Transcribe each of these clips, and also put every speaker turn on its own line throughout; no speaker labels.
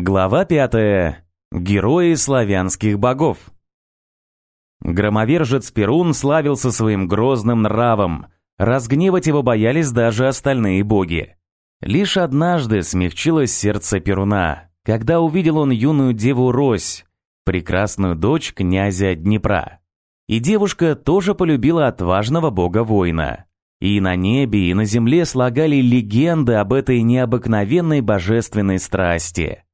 Глава пятая. Герои славянских богов. Громовержец Перун славился своим грозным нравом. Разгневать его боялись даже остальные боги. Лишь однажды смягчилось сердце Перуна, когда увидел он юную деву Рось, прекрасную дочь князя Днепра. И девушка тоже полюбила отважного бога-воина. И на небе, и на земле слагали легенды об этой необыкновенной божественной страсти.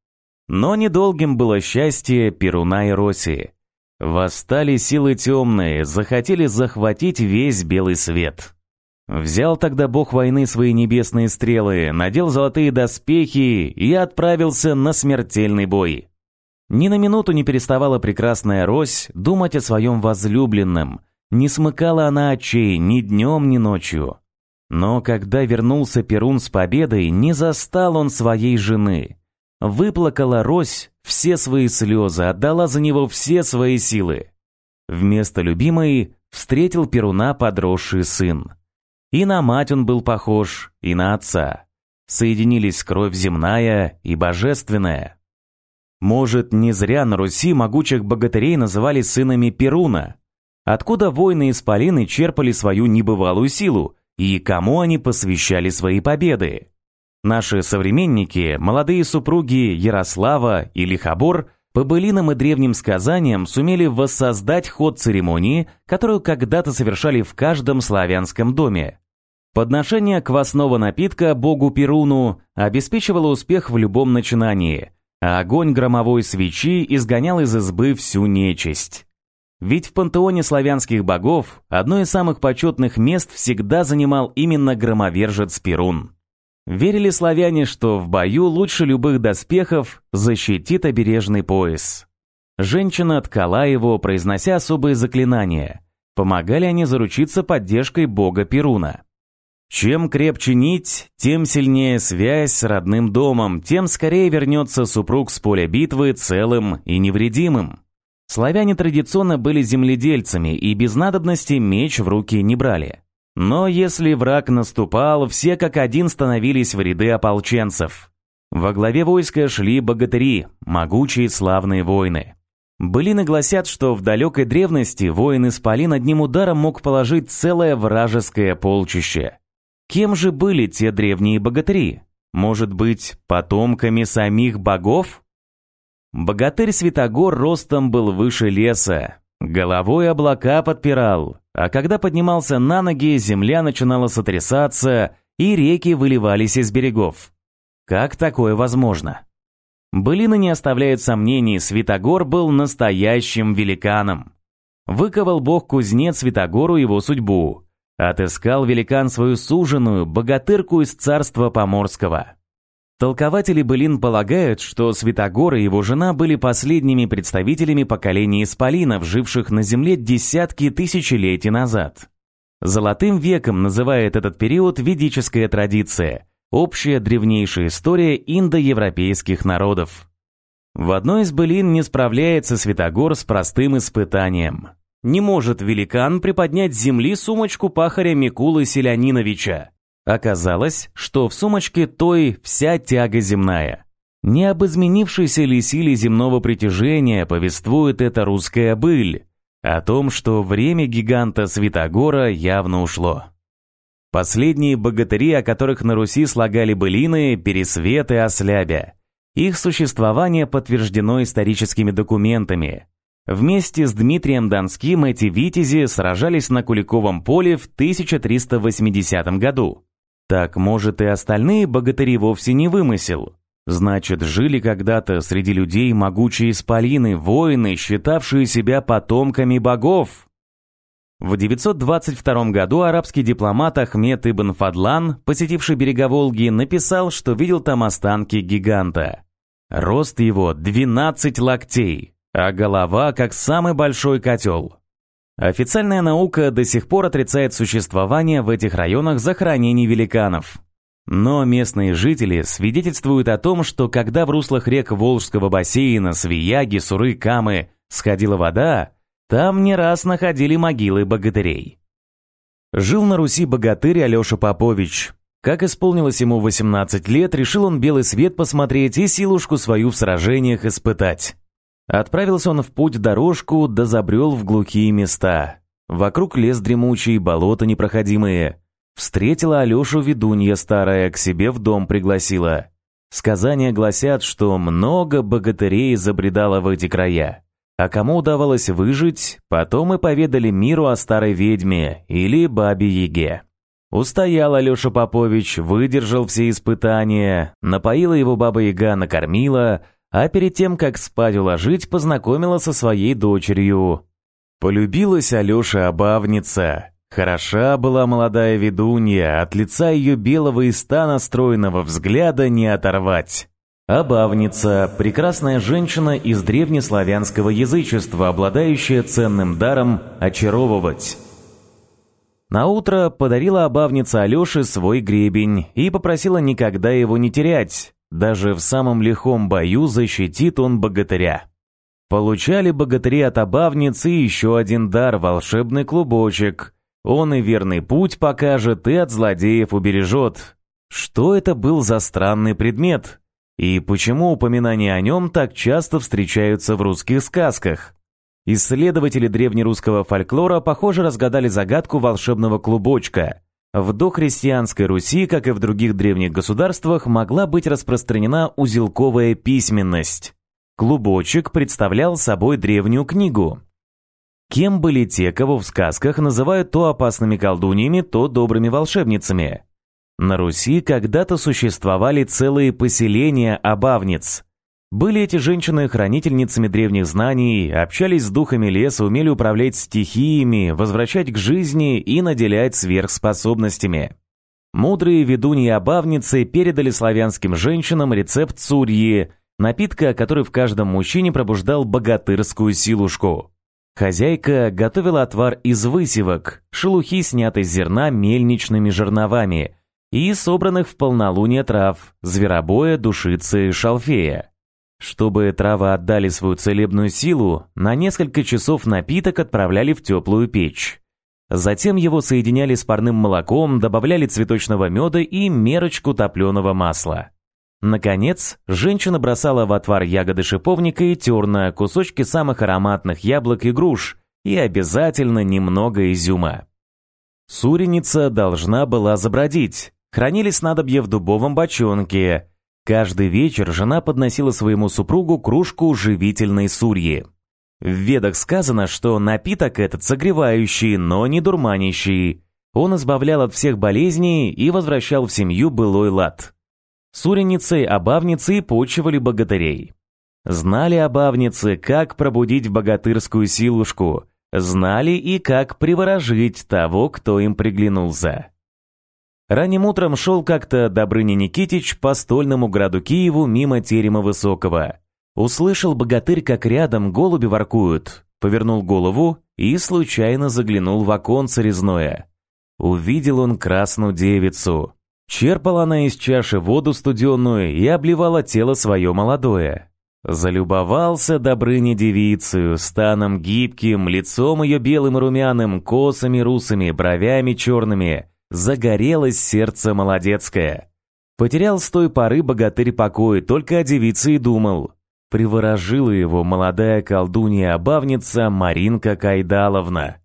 Но недолгим было счастье Перуна и Роси. Восстали силы темные, захотели захватить весь белый свет. Взял тогда бог войны свои небесные стрелы, надел золотые доспехи и отправился на смертельный бой. Ни на минуту не переставала прекрасная Рось думать о своем возлюбленном, не смыкала она очей ни днем, ни ночью. Но когда вернулся Перун с победой, не застал он своей жены. Выплакала Рось все свои слезы, отдала за него все свои силы. Вместо любимой встретил Перуна подросший сын. И на мать он был похож, и на отца. Соединились кровь земная и божественная. Может, не зря на Руси могучих богатырей называли сынами Перуна. Откуда воины Исполины черпали свою небывалую силу, и кому они посвящали свои победы? Наши современники, молодые супруги Ярослава и Лихобор, по былинам и древним сказаниям сумели воссоздать ход церемонии, которую когда-то совершали в каждом славянском доме. Подношение квасного напитка богу Перуну обеспечивало успех в любом начинании, а огонь громовой свечи изгонял из избы всю нечисть. Ведь в пантеоне славянских богов одно из самых почетных мест всегда занимал именно громовержец Перун. Верили славяне, что в бою лучше любых доспехов защитит обережный пояс. Женщина ткала его, произнося особые заклинания. Помогали они заручиться поддержкой бога Перуна. Чем крепче нить, тем сильнее связь с родным домом, тем скорее вернется супруг с поля битвы целым и невредимым. Славяне традиционно были земледельцами и без надобности меч в руки не брали. Но если враг наступал, все как один становились в ряды ополченцев. Во главе войска шли богатыри, могучие славные воины. Былины гласят, что в далекой древности воин Исполин одним ударом мог положить целое вражеское полчище. Кем же были те древние богатыри? Может быть, потомками самих богов? Богатырь Святогор ростом был выше леса, головой облака подпирал, а когда поднимался на ноги, земля начинала сотрясаться, и реки выливались из берегов. Как такое возможно? Былины не оставляют сомнений, Святогор был настоящим великаном. Выковал бог-кузнец Святогору его судьбу. Отыскал великан свою суженую, богатырку из царства Поморского. Толкователи былин полагают, что Святогор и его жена были последними представителями поколения исполинов, живших на земле десятки тысячелетий назад. Золотым веком называет этот период ведическая традиция, общая древнейшая история индоевропейских народов. В одной из былин не справляется Святогор с простым испытанием. Не может великан приподнять с земли сумочку пахаря Микулы Селяниновича, Оказалось, что в сумочке той вся тяга земная. Не об изменившейся ли силе земного притяжения повествует эта русская быль, о том, что время гиганта Святогора явно ушло. Последние богатыри, о которых на Руси слагали былины, Пересвет и Ослябя. Их существование подтверждено историческими документами. Вместе с Дмитрием Донским эти витязи сражались на Куликовом поле в 1380 году. Так, может, и остальные богатыри вовсе не вымысел. Значит, жили когда-то среди людей могучие исполины, воины, считавшие себя потомками богов. В 922 году арабский дипломат Ахмед ибн Фадлан, посетивший берега Волги, написал, что видел там останки гиганта. Рост его 12 локтей, а голова как самый большой котел. Официальная наука до сих пор отрицает существование в этих районах захоронений великанов. Но местные жители свидетельствуют о том, что когда в руслах рек Волжского бассейна Свияги, Суры, Камы сходила вода, там не раз находили могилы богатырей. Жил на Руси богатырь Алеша Попович. Как исполнилось ему 18 лет, решил он белый свет посмотреть и силушку свою в сражениях испытать. Отправился он в путь дорожку, да забрел в глухие места. Вокруг лес дремучий, болота непроходимые. Встретила Алешу ведунья старая, к себе в дом пригласила. Сказания гласят, что много богатырей забредало в эти края. А кому удавалось выжить, потом и поведали миру о старой ведьме или бабе-яге. Устоял Алеша Попович, выдержал все испытания, напоила его баба-яга, накормила, а перед тем, как спать уложить, познакомила со своей дочерью. Полюбилась Алёша обавница. Хороша была молодая ведунья, от лица ее белого и ста стройного взгляда не оторвать. Обавница – прекрасная женщина из древнеславянского язычества, обладающая ценным даром очаровывать. На утро подарила обавница Алёше свой гребень и попросила никогда его не терять. Даже в самом лихом бою защитит он богатыря. Получали богатыри от обавницы еще один дар – волшебный клубочек. Он и верный путь покажет, и от злодеев убережет. Что это был за странный предмет? И почему упоминания о нем так часто встречаются в русских сказках? Исследователи древнерусского фольклора, похоже, разгадали загадку волшебного клубочка. В дохристианской Руси, как и в других древних государствах, могла быть распространена узелковая письменность. Клубочек представлял собой древнюю книгу. Кем были те, кого в сказках называют то опасными колдуньями, то добрыми волшебницами? На Руси когда-то существовали целые поселения обавниц – были эти женщины хранительницами древних знаний, общались с духами леса, умели управлять стихиями, возвращать к жизни и наделять сверхспособностями. Мудрые ведуньи-обавницы передали славянским женщинам рецепт цурьи, напитка, который в каждом мужчине пробуждал богатырскую силушку. Хозяйка готовила отвар из высевок, шелухи, снятой с зерна мельничными жерновами и собранных в полнолуние трав, зверобоя, душицы, шалфея. Чтобы травы отдали свою целебную силу, на несколько часов напиток отправляли в теплую печь. Затем его соединяли с парным молоком, добавляли цветочного меда и мерочку топленого масла. Наконец, женщина бросала в отвар ягоды шиповника и терна, кусочки самых ароматных яблок и груш и обязательно немного изюма. Суреница должна была забродить. Хранили снадобье в дубовом бочонке – Каждый вечер жена подносила своему супругу кружку живительной сурьи. В ведах сказано, что напиток этот согревающий, но не дурманящий. Он избавлял от всех болезней и возвращал в семью былой лад. Суреницей, обавницей почивали богатырей. Знали обавницы, как пробудить богатырскую силушку, знали и как приворожить того, кто им приглянулся. Ранним утром шел как-то Добрыня Никитич по стольному граду Киеву мимо терема Высокого. Услышал богатырь, как рядом голуби воркуют. Повернул голову и случайно заглянул в оконце резное. Увидел он красную девицу. Черпала она из чаши воду студенную и обливала тело свое молодое. Залюбовался Добрыня девицею, станом гибким, лицом ее белым и румяным, косами русыми, бровями черными — Загорелось сердце молодецкое. Потерял с той поры богатырь покой, только о девице и думал. Приворожила его молодая колдунья-обавница Маринка Кайдаловна.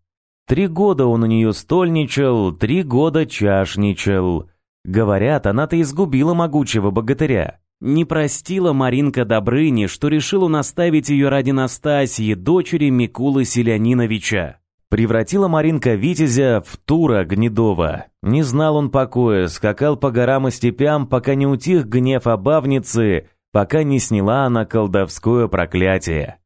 Три года он у нее стольничал, три года чашничал. Говорят, она-то изгубила могучего богатыря. Не простила Маринка Добрыни, что решила наставить ее ради Настасьи, дочери Микулы Селяниновича. Превратила Маринка Витязя в Тура Гнедова. Не знал он покоя, скакал по горам и степям, пока не утих гнев обавницы, пока не сняла она колдовское проклятие.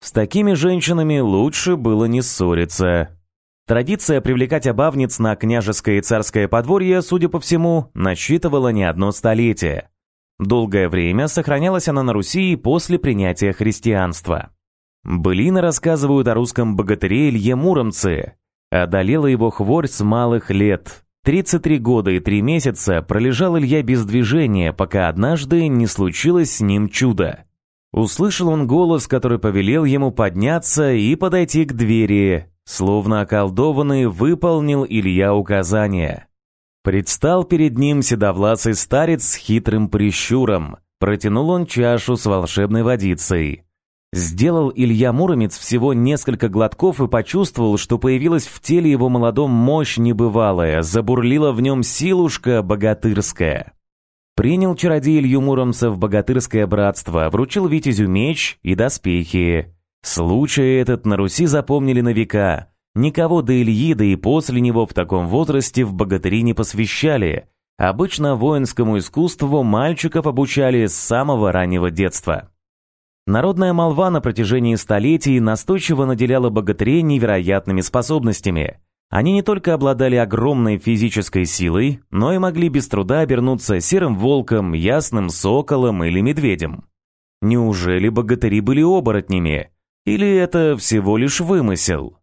С такими женщинами лучше было не ссориться. Традиция привлекать обавниц на княжеское и царское подворье, судя по всему, насчитывала не одно столетие. Долгое время сохранялась она на Руси после принятия христианства. Былины рассказывают о русском богатыре Илье Муромце. Одолела его хворь с малых лет. 33 года и 3 месяца пролежал Илья без движения, пока однажды не случилось с ним чудо. Услышал он голос, который повелел ему подняться и подойти к двери. Словно околдованный, выполнил Илья указания. Предстал перед ним седовласый старец с хитрым прищуром. Протянул он чашу с волшебной водицей. Сделал Илья Муромец всего несколько глотков и почувствовал, что появилась в теле его молодом мощь небывалая, забурлила в нем силушка богатырская. Принял чародей Илью Муромца в богатырское братство, вручил Витязю меч и доспехи. Случай этот на Руси запомнили на века. Никого до Ильи, да и после него в таком возрасте в богатыри не посвящали. Обычно воинскому искусству мальчиков обучали с самого раннего детства. Народная молва на протяжении столетий настойчиво наделяла богатырей невероятными способностями. Они не только обладали огромной физической силой, но и могли без труда обернуться серым волком, ясным соколом или медведем. Неужели богатыри были оборотнями? Или это всего лишь вымысел?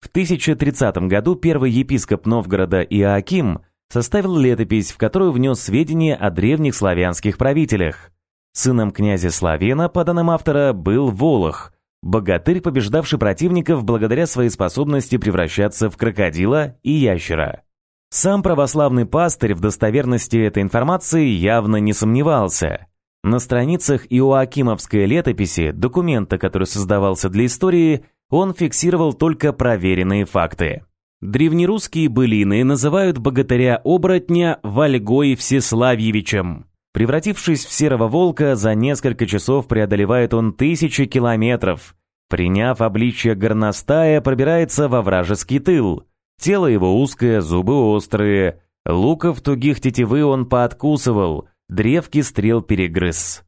В 1030 году первый епископ Новгорода Иоаким составил летопись, в которую внес сведения о древних славянских правителях. Сыном князя Славена, по данным автора, был Волох, богатырь, побеждавший противников благодаря своей способности превращаться в крокодила и ящера. Сам православный пастырь в достоверности этой информации явно не сомневался. На страницах Иоакимовской летописи, документа, который создавался для истории, он фиксировал только проверенные факты. Древнерусские былины называют богатыря-оборотня Вальгой Всеславьевичем. Превратившись в серого волка, за несколько часов преодолевает он тысячи километров. Приняв обличье горностая, пробирается во вражеский тыл. Тело его узкое, зубы острые. Луков тугих тетивы он пооткусывал, древки стрел перегрыз.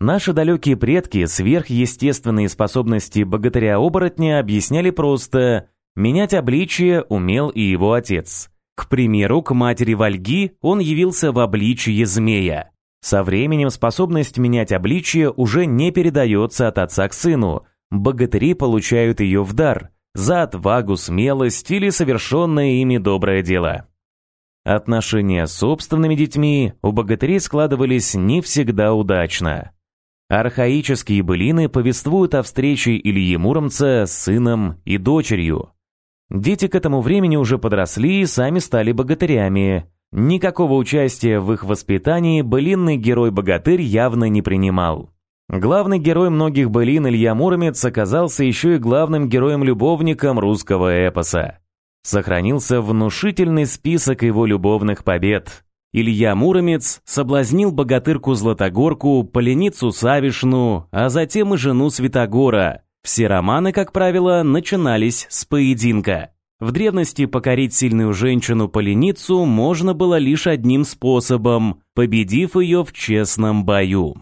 Наши далекие предки сверхъестественные способности богатыря-оборотня объясняли просто «менять обличие умел и его отец». К примеру, к матери Вальги он явился в обличье змея. Со временем способность менять обличие уже не передается от отца к сыну. Богатыри получают ее в дар за отвагу, смелость или совершенное ими доброе дело. Отношения с собственными детьми у богатырей складывались не всегда удачно. Архаические былины повествуют о встрече Ильи Муромца с сыном и дочерью. Дети к этому времени уже подросли и сами стали богатырями. Никакого участия в их воспитании былинный герой-богатырь явно не принимал. Главный герой многих былин Илья Муромец оказался еще и главным героем-любовником русского эпоса. Сохранился внушительный список его любовных побед. Илья Муромец соблазнил богатырку Златогорку, поленицу Савишну, а затем и жену Святогора, все романы, как правило, начинались с поединка. В древности покорить сильную женщину-поленицу можно было лишь одним способом, победив ее в честном бою.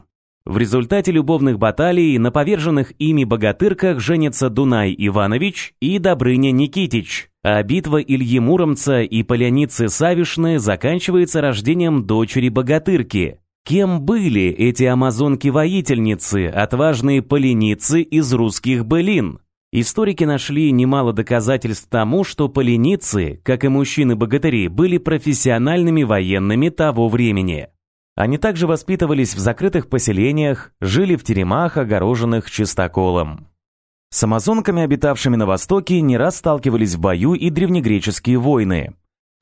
В результате любовных баталий на поверженных ими богатырках женятся Дунай Иванович и Добрыня Никитич, а битва Ильи Муромца и Поляницы Савишны заканчивается рождением дочери богатырки, Кем были эти амазонки-воительницы, отважные поленицы из русских былин? Историки нашли немало доказательств тому, что поленицы, как и мужчины-богатыри, были профессиональными военными того времени. Они также воспитывались в закрытых поселениях, жили в теремах, огороженных чистоколом. С амазонками, обитавшими на Востоке, не раз сталкивались в бою и древнегреческие войны.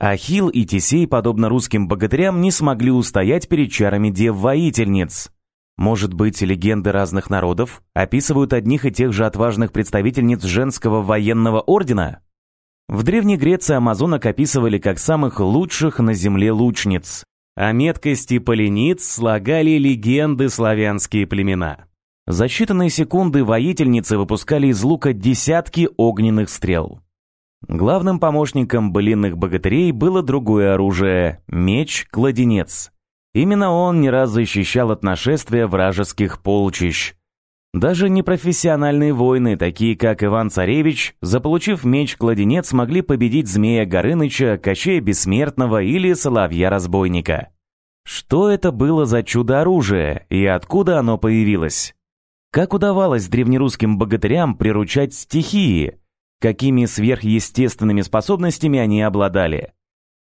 Ахилл и Тесей, подобно русским богатырям, не смогли устоять перед чарами дев-воительниц. Может быть, легенды разных народов описывают одних и тех же отважных представительниц женского военного ордена? В Древней Греции амазонок описывали как самых лучших на земле лучниц. О меткости полениц слагали легенды славянские племена. За считанные секунды воительницы выпускали из лука десятки огненных стрел. Главным помощником былинных богатырей было другое оружие – меч-кладенец. Именно он не раз защищал от нашествия вражеских полчищ. Даже непрофессиональные воины, такие как Иван-Царевич, заполучив меч-кладенец, могли победить Змея Горыныча, Кощея Бессмертного или Соловья-Разбойника. Что это было за чудо-оружие и откуда оно появилось? Как удавалось древнерусским богатырям приручать стихии – какими сверхъестественными способностями они обладали.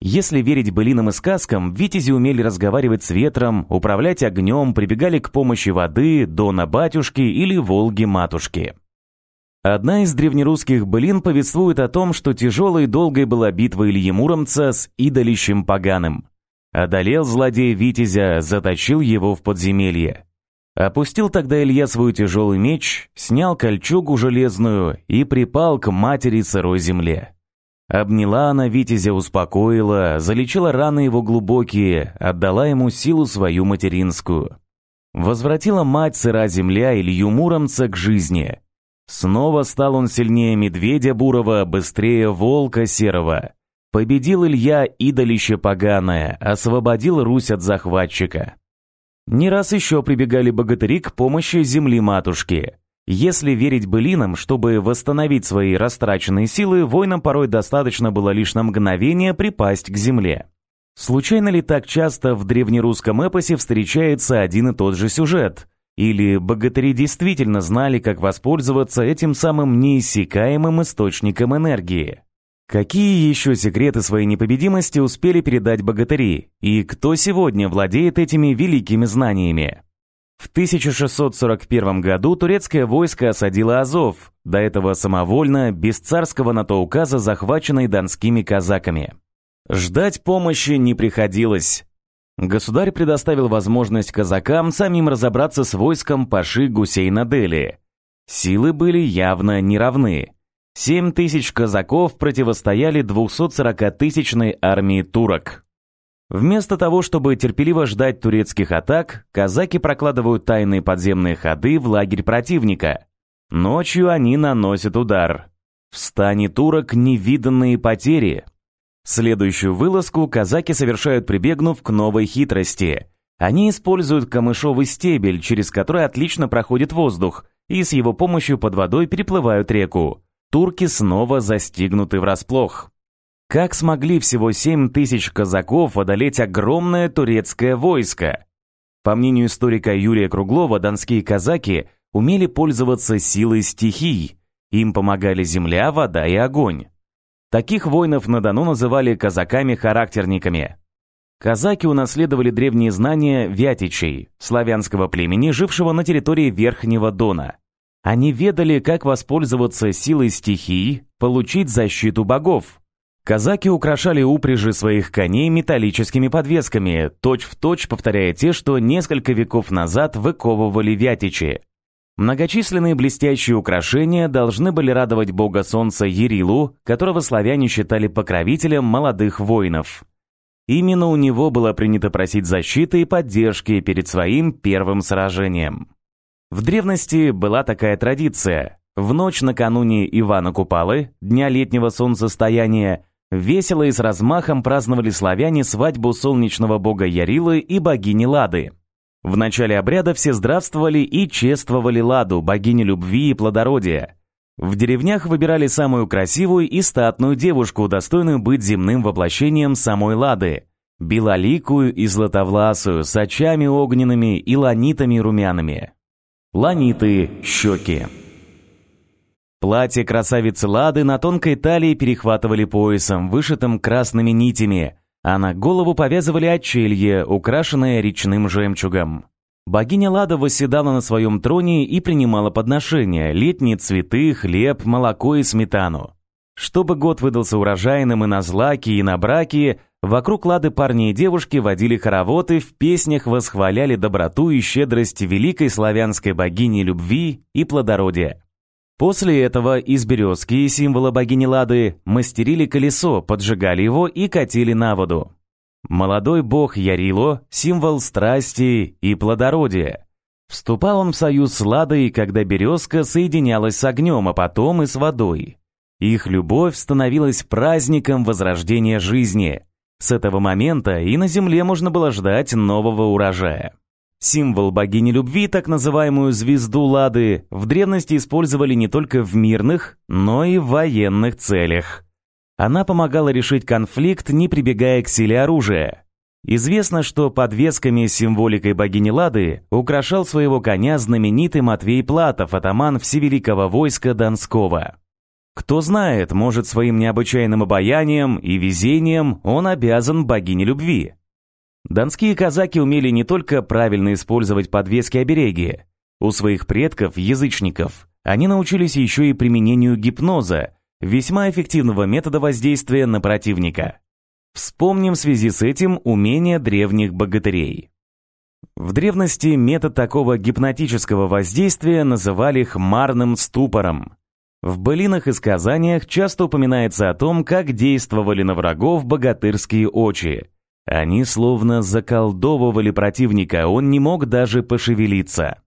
Если верить былинам и сказкам, витязи умели разговаривать с ветром, управлять огнем, прибегали к помощи воды, дона батюшки или Волги матушки. Одна из древнерусских былин повествует о том, что тяжелой и долгой была битва Ильи Муромца с идолищем поганым. Одолел злодей Витязя, заточил его в подземелье. Опустил тогда Илья свой тяжелый меч, снял кольчугу железную и припал к матери сырой земле. Обняла она Витязя, успокоила, залечила раны его глубокие, отдала ему силу свою материнскую. Возвратила мать сыра земля Илью Муромца к жизни. Снова стал он сильнее медведя бурого, быстрее волка серого. Победил Илья идолище поганое, освободил Русь от захватчика. Не раз еще прибегали богатыри к помощи земли-матушки. Если верить былинам, чтобы восстановить свои растраченные силы, воинам порой достаточно было лишь на мгновение припасть к земле. Случайно ли так часто в древнерусском эпосе встречается один и тот же сюжет? Или богатыри действительно знали, как воспользоваться этим самым неиссякаемым источником энергии? Какие еще секреты своей непобедимости успели передать богатыри? И кто сегодня владеет этими великими знаниями? В 1641 году турецкое войско осадило Азов, до этого самовольно, без царского на то указа, захваченной донскими казаками. Ждать помощи не приходилось. Государь предоставил возможность казакам самим разобраться с войском Паши Гусейна Дели. Силы были явно неравны. Семь тысяч казаков противостояли 240-тысячной армии турок. Вместо того, чтобы терпеливо ждать турецких атак, казаки прокладывают тайные подземные ходы в лагерь противника. Ночью они наносят удар. В стане турок невиданные потери. Следующую вылазку казаки совершают, прибегнув к новой хитрости. Они используют камышовый стебель, через который отлично проходит воздух, и с его помощью под водой переплывают реку. Турки снова застигнуты врасплох. Как смогли всего 7 тысяч казаков одолеть огромное турецкое войско? По мнению историка Юрия Круглова, донские казаки умели пользоваться силой стихий. Им помогали земля, вода и огонь. Таких воинов на Дону называли казаками-характерниками. Казаки унаследовали древние знания вятичей, славянского племени, жившего на территории Верхнего Дона. Они ведали, как воспользоваться силой стихий, получить защиту богов. Казаки украшали упряжи своих коней металлическими подвесками, точь-в-точь точь повторяя те, что несколько веков назад выковывали вятичи. Многочисленные блестящие украшения должны были радовать бога солнца Ерилу, которого славяне считали покровителем молодых воинов. Именно у него было принято просить защиты и поддержки перед своим первым сражением. В древности была такая традиция. В ночь накануне Ивана Купалы, дня летнего солнцестояния, весело и с размахом праздновали славяне свадьбу солнечного бога Ярилы и богини Лады. В начале обряда все здравствовали и чествовали Ладу, богиню любви и плодородия. В деревнях выбирали самую красивую и статную девушку, достойную быть земным воплощением самой Лады, белоликую и златовласую, с очами огненными и ланитами румяными. Ланиты – щеки. Платье красавицы Лады на тонкой талии перехватывали поясом, вышитым красными нитями, а на голову повязывали очелье, украшенное речным жемчугом. Богиня Лада восседала на своем троне и принимала подношения, летние цветы, хлеб, молоко и сметану. Чтобы год выдался урожайным и на злаки, и на браки, вокруг Лады парни и девушки водили хороводы, в песнях восхваляли доброту и щедрость великой славянской богини любви и плодородия. После этого из березки, символа богини Лады, мастерили колесо, поджигали его и катили на воду. Молодой бог Ярило – символ страсти и плодородия. Вступал он в союз с Ладой, когда березка соединялась с огнем, а потом и с водой. Их любовь становилась праздником возрождения жизни. С этого момента и на земле можно было ждать нового урожая. Символ богини любви, так называемую звезду Лады, в древности использовали не только в мирных, но и в военных целях. Она помогала решить конфликт, не прибегая к силе оружия. Известно, что подвесками с символикой богини Лады украшал своего коня знаменитый Матвей Платов, атаман всевеликого войска Донского. Кто знает, может, своим необычайным обаянием и везением он обязан богине любви. Донские казаки умели не только правильно использовать подвески-обереги. У своих предков, язычников, они научились еще и применению гипноза, весьма эффективного метода воздействия на противника. Вспомним в связи с этим умения древних богатырей. В древности метод такого гипнотического воздействия называли хмарным ступором. В былинах и сказаниях часто упоминается о том, как действовали на врагов богатырские очи. Они словно заколдовывали противника, он не мог даже пошевелиться.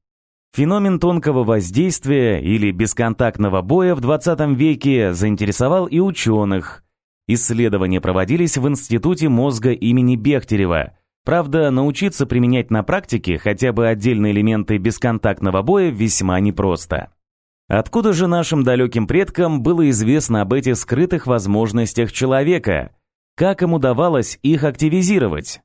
Феномен тонкого воздействия или бесконтактного боя в 20 веке заинтересовал и ученых. Исследования проводились в Институте мозга имени Бехтерева. Правда, научиться применять на практике хотя бы отдельные элементы бесконтактного боя весьма непросто. Откуда же нашим далеким предкам было известно об этих скрытых возможностях человека? Как им удавалось их активизировать?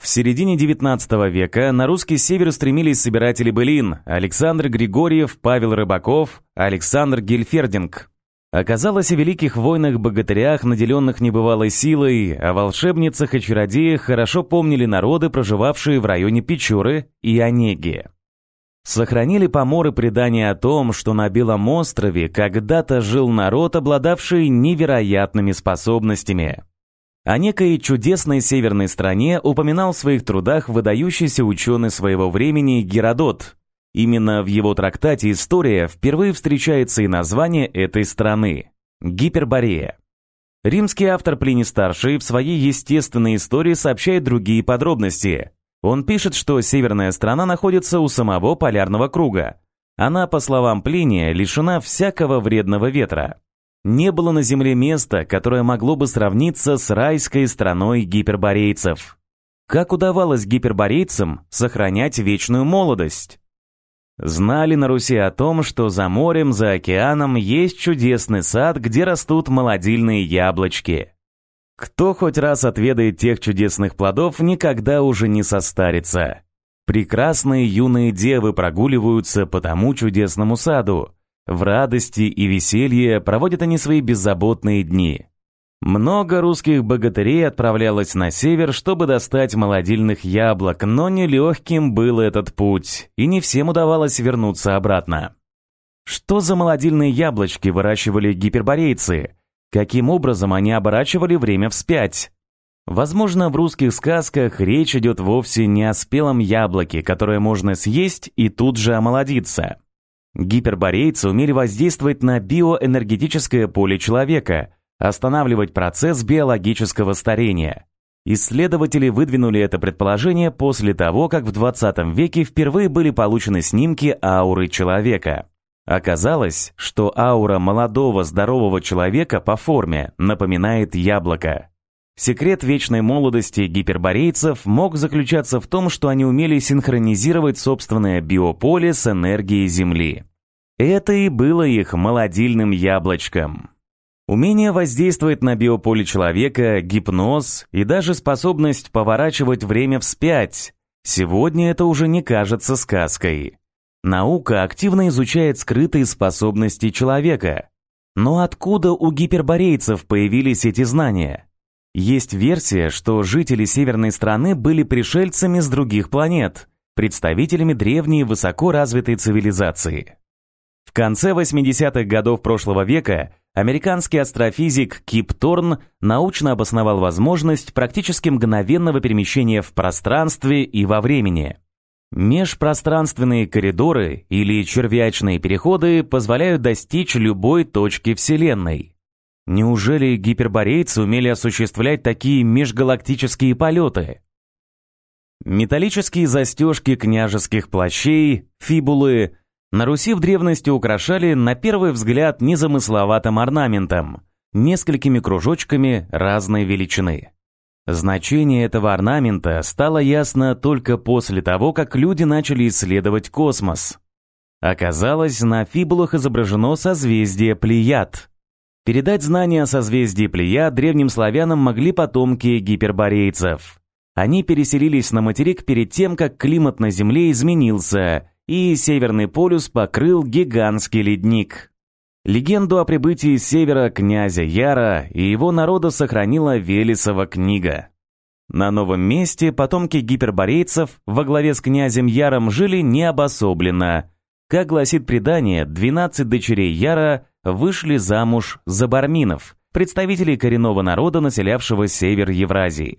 В середине XIX века на русский север стремились собиратели былин Александр Григорьев, Павел Рыбаков, Александр Гельфердинг. Оказалось, о великих войнах-богатырях, наделенных небывалой силой, о волшебницах и чародеях хорошо помнили народы, проживавшие в районе Печоры и Онеги. Сохранили поморы предания о том, что на Белом острове когда-то жил народ, обладавший невероятными способностями. О некой чудесной северной стране упоминал в своих трудах выдающийся ученый своего времени Геродот. Именно в его трактате «История» впервые встречается и название этой страны – Гиперборея. Римский автор Плиний-старший в своей естественной истории сообщает другие подробности – он пишет, что северная страна находится у самого полярного круга. Она, по словам Плиния, лишена всякого вредного ветра. Не было на Земле места, которое могло бы сравниться с райской страной гиперборейцев. Как удавалось гиперборейцам сохранять вечную молодость? Знали на Руси о том, что за морем, за океаном есть чудесный сад, где растут молодильные яблочки. Кто хоть раз отведает тех чудесных плодов, никогда уже не состарится. Прекрасные юные девы прогуливаются по тому чудесному саду. В радости и веселье проводят они свои беззаботные дни. Много русских богатырей отправлялось на север, чтобы достать молодильных яблок, но нелегким был этот путь, и не всем удавалось вернуться обратно. Что за молодильные яблочки выращивали гиперборейцы? Каким образом они оборачивали время вспять? Возможно, в русских сказках речь идет вовсе не о спелом яблоке, которое можно съесть и тут же омолодиться. Гиперборейцы умели воздействовать на биоэнергетическое поле человека, останавливать процесс биологического старения. Исследователи выдвинули это предположение после того, как в 20 веке впервые были получены снимки ауры человека. Оказалось, что аура молодого здорового человека по форме напоминает яблоко. Секрет вечной молодости гиперборейцев мог заключаться в том, что они умели синхронизировать собственное биополе с энергией Земли. Это и было их молодильным яблочком. Умение воздействовать на биополе человека, гипноз и даже способность поворачивать время вспять. Сегодня это уже не кажется сказкой. Наука активно изучает скрытые способности человека. Но откуда у гиперборейцев появились эти знания? Есть версия, что жители северной страны были пришельцами с других планет, представителями древней высоко развитой цивилизации. В конце 80-х годов прошлого века американский астрофизик Кип Торн научно обосновал возможность практически мгновенного перемещения в пространстве и во времени. Межпространственные коридоры или червячные переходы позволяют достичь любой точки Вселенной. Неужели гиперборейцы умели осуществлять такие межгалактические полеты? Металлические застежки княжеских плащей, фибулы на Руси в древности украшали на первый взгляд незамысловатым орнаментом, несколькими кружочками разной величины. Значение этого орнамента стало ясно только после того, как люди начали исследовать космос. Оказалось, на фибулах изображено созвездие Плеяд. Передать знания о созвездии Плеяд древним славянам могли потомки гиперборейцев. Они переселились на материк перед тем, как климат на Земле изменился, и Северный полюс покрыл гигантский ледник. Легенду о прибытии с севера князя Яра и его народа сохранила Велесова книга. На новом месте потомки гиперборейцев во главе с князем Яром жили необособленно. Как гласит предание, 12 дочерей Яра вышли замуж за барминов, представителей коренного народа, населявшего север Евразии.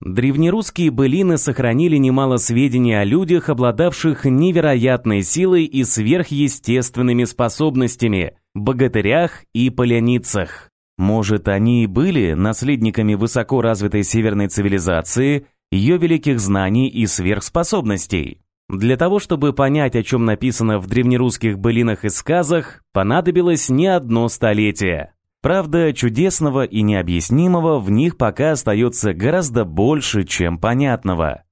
Древнерусские былины сохранили немало сведений о людях, обладавших невероятной силой и сверхъестественными способностями, богатырях и поляницах. Может, они и были наследниками высоко развитой северной цивилизации, ее великих знаний и сверхспособностей. Для того, чтобы понять, о чем написано в древнерусских былинах и сказах, понадобилось не одно столетие. Правда, чудесного и необъяснимого в них пока остается гораздо больше, чем понятного.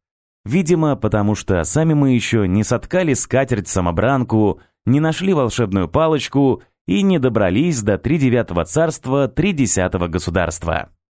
Видимо, потому что сами мы еще не соткали скатерть-самобранку, не нашли волшебную палочку и не добрались до тридевятого царства тридесятого государства.